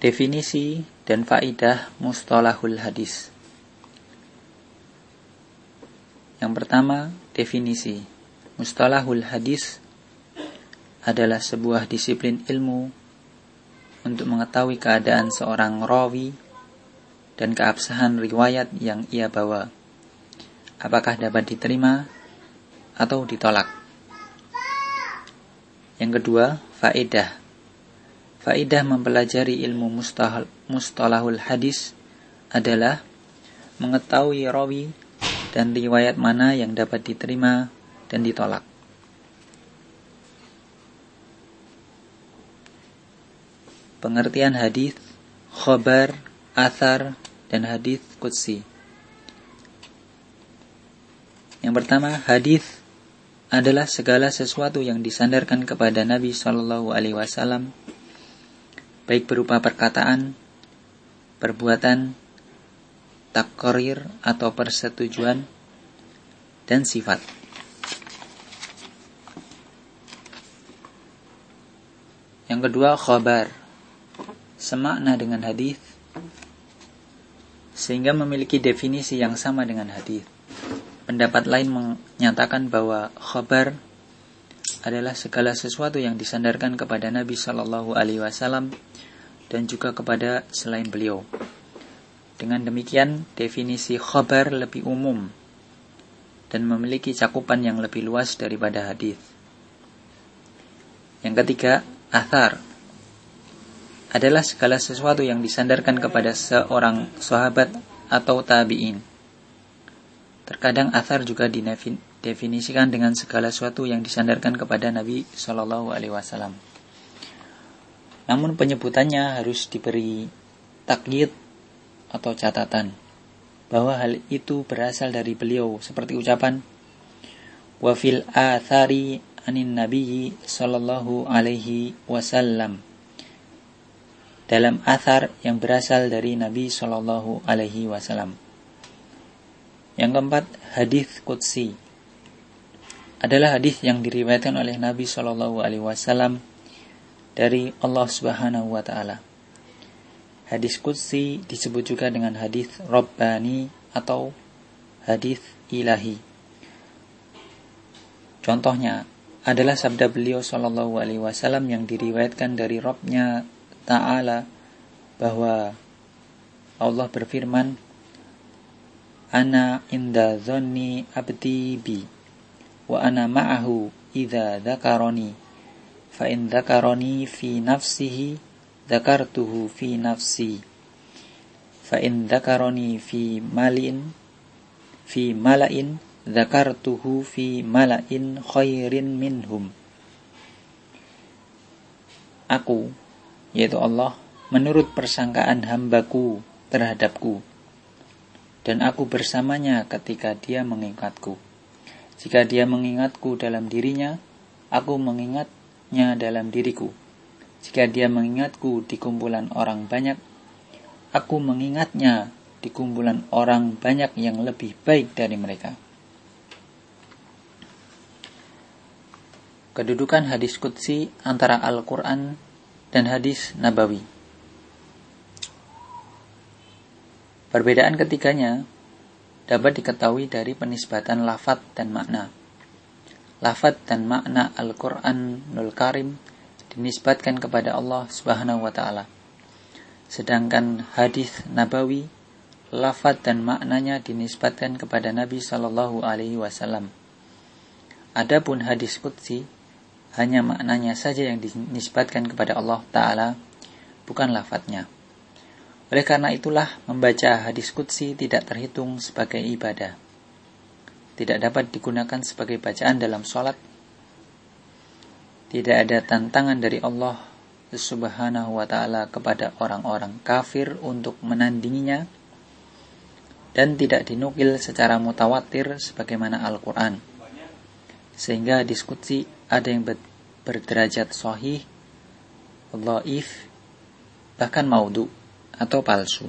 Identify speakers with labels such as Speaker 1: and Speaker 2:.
Speaker 1: Definisi dan faidah mustalahul hadis. Yang pertama, definisi. Mustalahul hadis adalah sebuah disiplin ilmu untuk mengetahui keadaan seorang rawi dan keabsahan riwayat yang ia bawa. Apakah dapat diterima atau ditolak. Yang kedua, faedah Faidah mempelajari ilmu mustahil, mustalahul hadis adalah mengetahui rawi dan riwayat mana yang dapat diterima dan ditolak. Pengertian hadis, khobar, athar, dan hadis qudsi. Yang pertama, hadis adalah segala sesuatu yang disandarkan kepada Nabi Shallallahu Alaihi Wasallam baik berupa perkataan, perbuatan, takrir atau persetujuan, dan sifat. Yang kedua, khobar. Semakna dengan hadis sehingga memiliki definisi yang sama dengan hadis. Pendapat lain menyatakan bahwa khobar adalah segala sesuatu yang disandarkan kepada Nabi Shallallahu Alaihi Wasallam dan juga kepada selain beliau. Dengan demikian, definisi khobar lebih umum dan memiliki cakupan yang lebih luas daripada hadis. Yang ketiga, athar adalah segala sesuatu yang disandarkan kepada seorang sahabat atau tabi'in. Terkadang athar juga didefinisikan dengan segala sesuatu yang disandarkan kepada Nabi Shallallahu Alaihi Wasallam. Namun penyebutannya harus diberi takyid atau catatan bahwa hal itu berasal dari beliau seperti ucapan wa fil athari anin nabiyyi sallallahu alaihi wasallam dalam athar yang berasal dari Nabi sallallahu alaihi wasallam. Yang keempat, hadis qudsi adalah hadis yang diriwayatkan oleh Nabi sallallahu alaihi wasallam dari Allah Subhanahu wa taala. Hadis qudsi disebut juga dengan hadis Rabbani atau hadis ilahi. Contohnya adalah sabda beliau Shallallahu Alaihi Wasallam yang diriwayatkan dari Robnya Taala bahwa Allah berfirman, Ana inda zonni abdi bi, wa ana ma'ahu idha dhakaroni fa in dzakarani fi nafsihi dzakartuhu fi nafsi fa in dzakarani fi malin fi malain dzakartuhu fi malain khairin minhum. Aku yaitu Allah menurut persangkaan hambaku terhadapku dan aku bersamanya ketika dia mengingatku jika dia mengingatku dalam dirinya aku mengingat nya dalam diriku. Jika dia mengingatku di kumpulan orang banyak, aku mengingatnya di kumpulan orang banyak yang lebih baik dari mereka. Kedudukan hadis Qudsi antara Al-Quran dan hadis Nabawi. Perbedaan ketiganya dapat diketahui dari penisbatan lafat dan makna lafat dan makna Al-Quranul Karim dinisbatkan kepada Allah Subhanahu wa taala. Sedangkan hadis nabawi lafat dan maknanya dinisbatkan kepada Nabi Shallallahu alaihi wasallam. Adapun hadis qudsi hanya maknanya saja yang dinisbatkan kepada Allah taala, bukan lafadznya. Oleh karena itulah membaca hadis qudsi tidak terhitung sebagai ibadah tidak dapat digunakan sebagai bacaan dalam sholat. Tidak ada tantangan dari Allah Subhanahu wa taala kepada orang-orang kafir untuk menandinginya dan tidak dinukil secara mutawatir sebagaimana Al-Qur'an. Sehingga diskusi ada yang berderajat sahih, dhaif, bahkan maudhu atau palsu.